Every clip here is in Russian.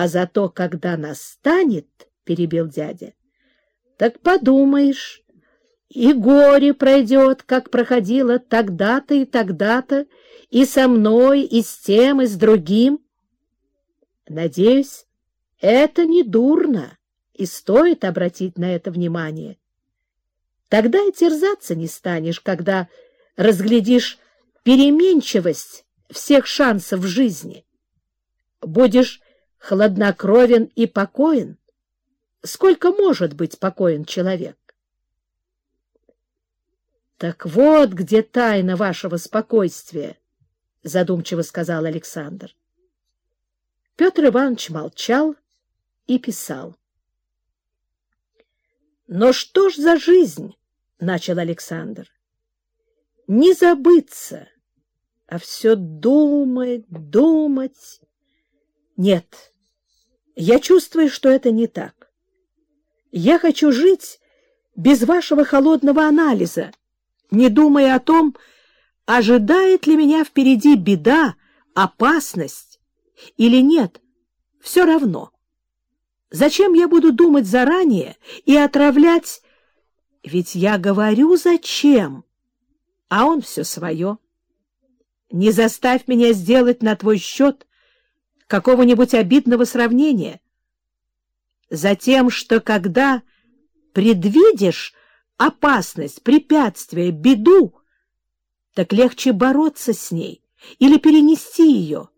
А зато, когда настанет, — перебил дядя, — так подумаешь, и горе пройдет, как проходило тогда-то и тогда-то, и со мной, и с тем, и с другим. Надеюсь, это не дурно, и стоит обратить на это внимание. Тогда и терзаться не станешь, когда разглядишь переменчивость всех шансов в жизни. Будешь хладнокровен и покоен. Сколько может быть покоен человек? — Так вот где тайна вашего спокойствия, — задумчиво сказал Александр. Петр Иванович молчал и писал. — Но что ж за жизнь? — начал Александр. — Не забыться, а все думать, думать. Нет, я чувствую, что это не так. Я хочу жить без вашего холодного анализа, не думая о том, ожидает ли меня впереди беда, опасность или нет, все равно. Зачем я буду думать заранее и отравлять... Ведь я говорю, зачем, а он все свое. Не заставь меня сделать на твой счет какого-нибудь обидного сравнения. Затем, что когда предвидишь опасность, препятствие, беду, так легче бороться с ней или перенести ее.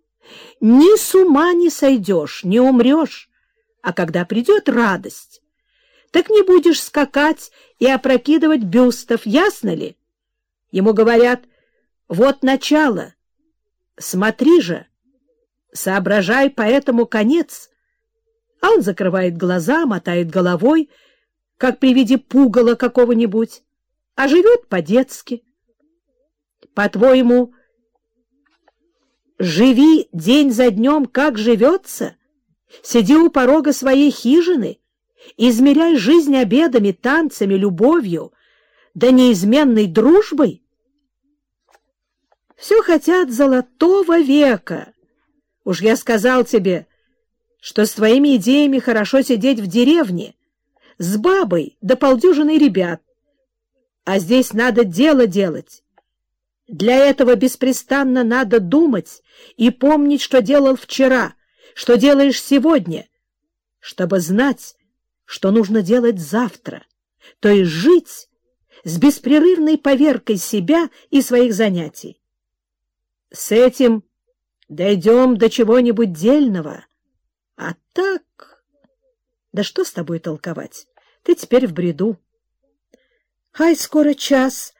Ни с ума не сойдешь, не умрешь, а когда придет радость, так не будешь скакать и опрокидывать бюстов, ясно ли? Ему говорят, вот начало, смотри же, соображай поэтому конец. А он закрывает глаза, мотает головой, как при виде пугала какого-нибудь, а живет по-детски. По-твоему, живи день за днем, как живется, сиди у порога своей хижины, измеряй жизнь обедами, танцами, любовью, да неизменной дружбой? Все хотят золотого века. Уж я сказал тебе, что с твоими идеями хорошо сидеть в деревне, с бабой да полдюжиной ребят. А здесь надо дело делать. Для этого беспрестанно надо думать и помнить, что делал вчера, что делаешь сегодня, чтобы знать, что нужно делать завтра, то есть жить с беспрерывной поверкой себя и своих занятий. С этим дойдем до чего-нибудь дельного, а так... Да что с тобой толковать? Ты теперь в бреду. Хай, скоро час.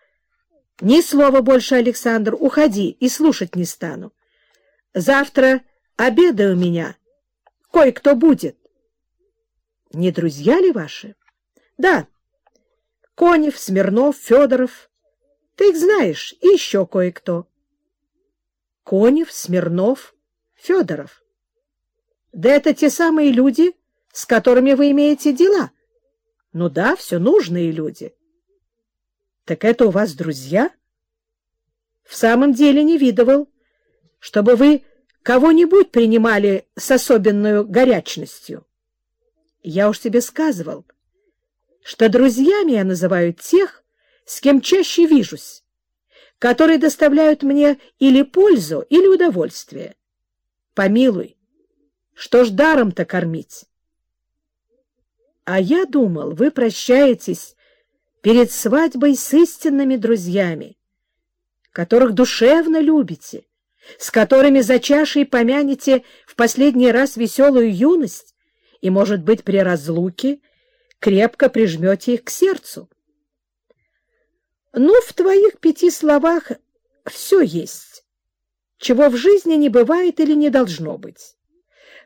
Ни слова больше, Александр, уходи и слушать не стану. Завтра обеда у меня. Кое-кто будет. Не друзья ли ваши? Да. Конев, Смирнов, Федоров. Ты их знаешь, и еще кое-кто. Конев, Смирнов, Федоров. Да это те самые люди, с которыми вы имеете дела. Ну да, все нужные люди. Так это у вас друзья? В самом деле не видывал, чтобы вы кого-нибудь принимали с особенной горячностью. Я уж тебе сказывал, что друзьями я называю тех, с кем чаще вижусь, которые доставляют мне или пользу, или удовольствие. Помилуй, что ж даром-то кормить? А я думал, вы прощаетесь перед свадьбой с истинными друзьями, которых душевно любите, с которыми за чашей помянете в последний раз веселую юность и, может быть, при разлуке крепко прижмете их к сердцу. Ну, в твоих пяти словах все есть, чего в жизни не бывает или не должно быть.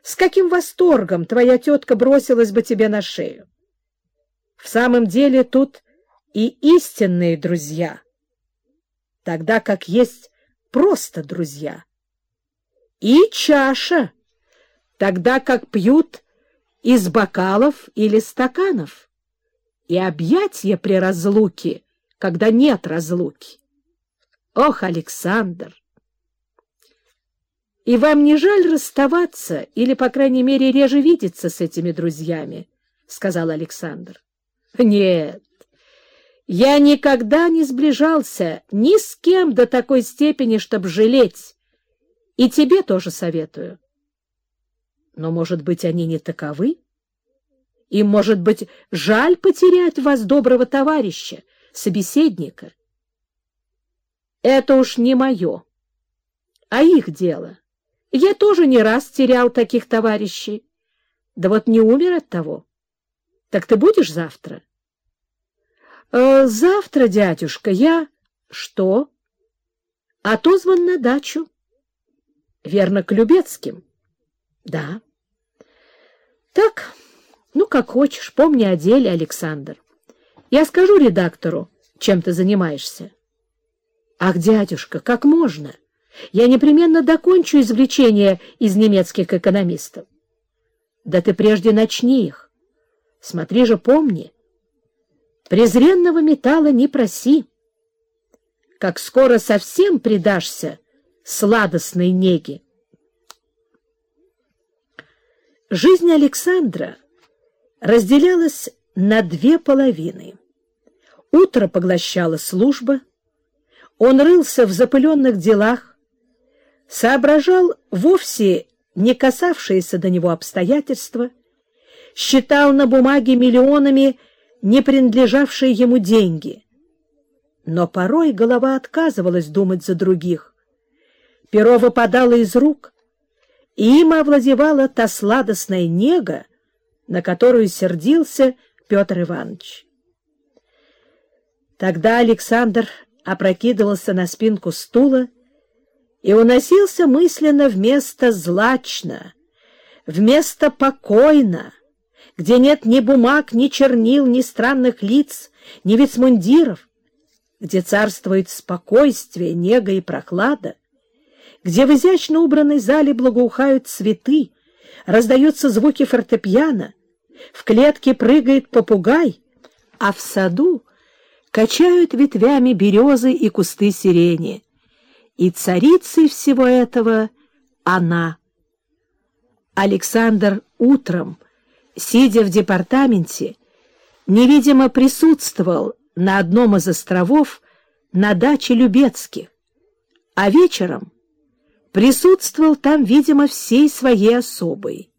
С каким восторгом твоя тетка бросилась бы тебе на шею. В самом деле тут и истинные друзья, тогда как есть просто друзья. И чаша, тогда как пьют из бокалов или стаканов. И объятия при разлуке, когда нет разлуки. Ох, Александр! И вам не жаль расставаться или, по крайней мере, реже видеться с этими друзьями? — сказал Александр. — Нет, я никогда не сближался ни с кем до такой степени, чтобы жалеть. И тебе тоже советую. Но, может быть, они не таковы? Им, может быть, жаль потерять вас доброго товарища, собеседника? Это уж не мое, а их дело. Я тоже не раз терял таких товарищей. Да вот не умер от того. Так ты будешь завтра? Э, — Завтра, дядюшка, я... — Что? — Отозван на дачу. — Верно, к Любецким? — Да. — Так, ну, как хочешь, помни о деле, Александр. Я скажу редактору, чем ты занимаешься. — Ах, дядюшка, как можно? Я непременно докончу извлечение из немецких экономистов. — Да ты прежде начни их. Смотри же, помни, презренного металла не проси. Как скоро совсем предашься сладостной неге. Жизнь Александра разделялась на две половины. Утро поглощала служба, он рылся в запыленных делах, соображал вовсе не касавшиеся до него обстоятельства, считал на бумаге миллионами не принадлежавшие ему деньги. Но порой голова отказывалась думать за других. Перо выпадало из рук, и им овладевала та сладостная нега, на которую сердился Петр Иванович. Тогда Александр опрокидывался на спинку стула и уносился мысленно вместо «злачно», вместо «покойно», где нет ни бумаг, ни чернил, ни странных лиц, ни вицмундиров, где царствует спокойствие, нега и прохлада, где в изящно убранной зале благоухают цветы, раздаются звуки фортепиано, в клетке прыгает попугай, а в саду качают ветвями березы и кусты сирени. И царицей всего этого она. Александр утром, сидя в департаменте, невидимо присутствовал на одном из островов на даче Любецких, а вечером присутствовал там, видимо, всей своей особой.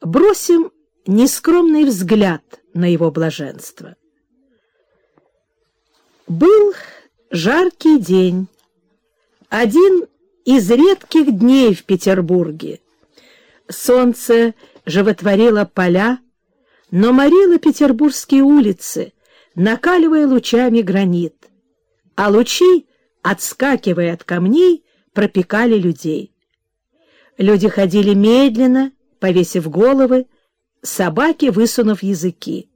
Бросим нескромный взгляд на его блаженство. Был жаркий день, один из редких дней в Петербурге. Солнце животворила поля, но морила петербургские улицы, накаливая лучами гранит, а лучи, отскакивая от камней, пропекали людей. Люди ходили медленно, повесив головы, собаки высунув языки.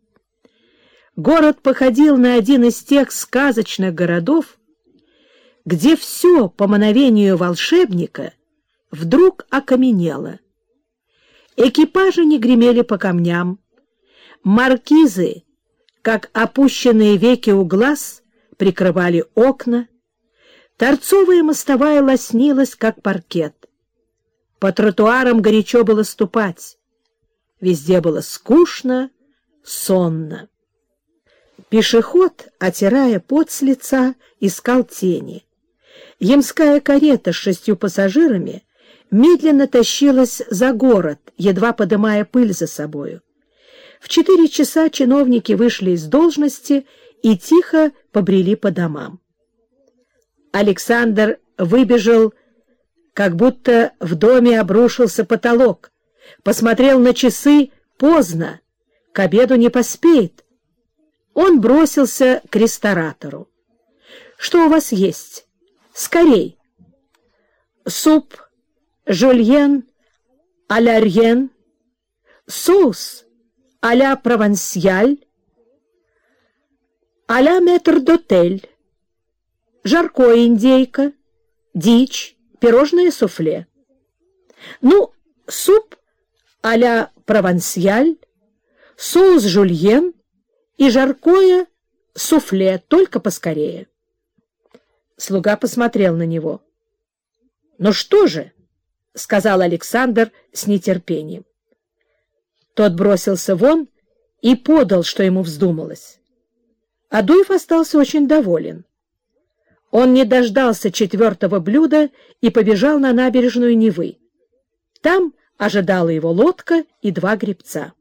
Город походил на один из тех сказочных городов, где все, по мановению волшебника, вдруг окаменело — Экипажи не гремели по камням. Маркизы, как опущенные веки у глаз, прикрывали окна. Торцовая мостовая лоснилась, как паркет. По тротуарам горячо было ступать. Везде было скучно, сонно. Пешеход, отирая пот с лица, искал тени. Ямская карета с шестью пассажирами медленно тащилась за город, едва подымая пыль за собою. В четыре часа чиновники вышли из должности и тихо побрели по домам. Александр выбежал, как будто в доме обрушился потолок, посмотрел на часы поздно, к обеду не поспеет. Он бросился к ресторатору. — Что у вас есть? — Скорей. — Суп жульен а-ля рьен, соус а-ля провансьяль, а-ля метр-дотель, жаркое индейка, дичь, пирожное суфле. Ну, суп а-ля провансьяль, соус жульен и жаркое суфле, только поскорее. Слуга посмотрел на него. — Ну что же? — сказал Александр с нетерпением. Тот бросился вон и подал, что ему вздумалось. Адуев остался очень доволен. Он не дождался четвертого блюда и побежал на набережную Невы. Там ожидала его лодка и два гребца.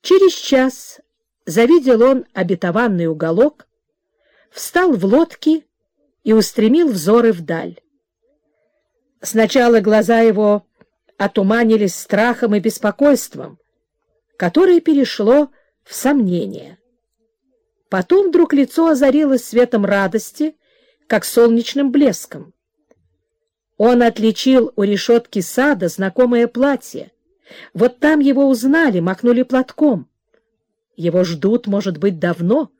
Через час завидел он обетованный уголок, встал в лодке и устремил взоры вдаль. Сначала глаза его отуманились страхом и беспокойством, которое перешло в сомнение. Потом вдруг лицо озарилось светом радости, как солнечным блеском. Он отличил у решетки сада знакомое платье. Вот там его узнали, махнули платком. Его ждут, может быть, давно.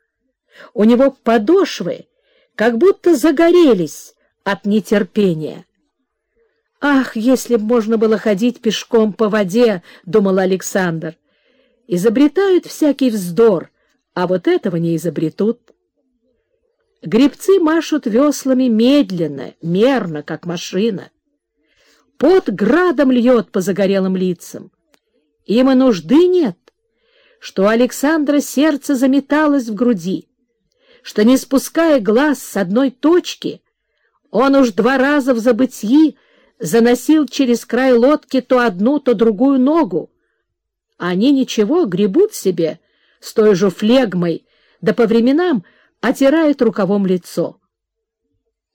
У него подошвы как будто загорелись от нетерпения. «Ах, если б можно было ходить пешком по воде!» — думал Александр. «Изобретают всякий вздор, а вот этого не изобретут». Гребцы машут веслами медленно, мерно, как машина. Пот градом льет по загорелым лицам. Им и нужды нет, что у Александра сердце заметалось в груди, что, не спуская глаз с одной точки, он уж два раза в забытии заносил через край лодки то одну, то другую ногу. Они ничего, гребут себе с той же флегмой, да по временам отирают рукавом лицо.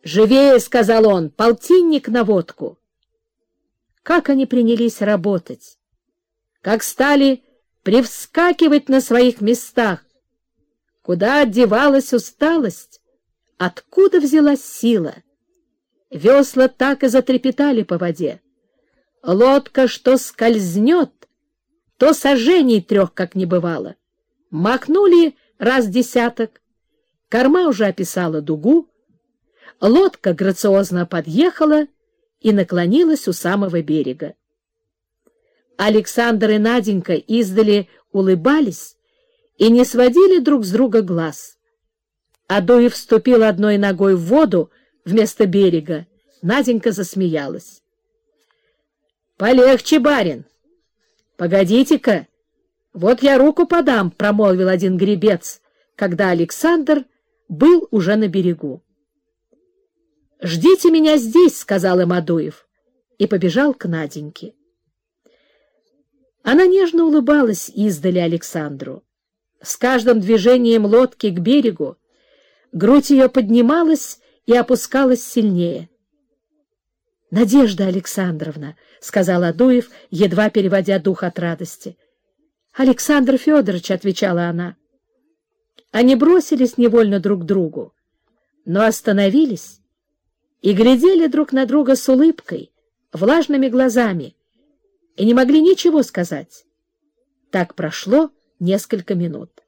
«Живее!» — сказал он, — «полтинник на водку!» Как они принялись работать! Как стали привскакивать на своих местах! Куда одевалась усталость? Откуда взялась сила? Весла так и затрепетали по воде. Лодка, что скользнет, то сожжений трех, как не бывало. Махнули раз десяток, корма уже описала дугу, лодка грациозно подъехала и наклонилась у самого берега. Александр и Наденька издали улыбались и не сводили друг с друга глаз. Адуев вступил одной ногой в воду, вместо берега. Наденька засмеялась. — Полегче, барин. — Погодите-ка, вот я руку подам, — промолвил один гребец, когда Александр был уже на берегу. — Ждите меня здесь, — сказал им Адуев, и побежал к Наденьке. Она нежно улыбалась издали Александру. С каждым движением лодки к берегу грудь ее поднималась и опускалась сильнее. — Надежда Александровна, — сказал Адуев, едва переводя дух от радости. — Александр Федорович, — отвечала она. Они бросились невольно друг к другу, но остановились и глядели друг на друга с улыбкой, влажными глазами, и не могли ничего сказать. Так прошло несколько минут.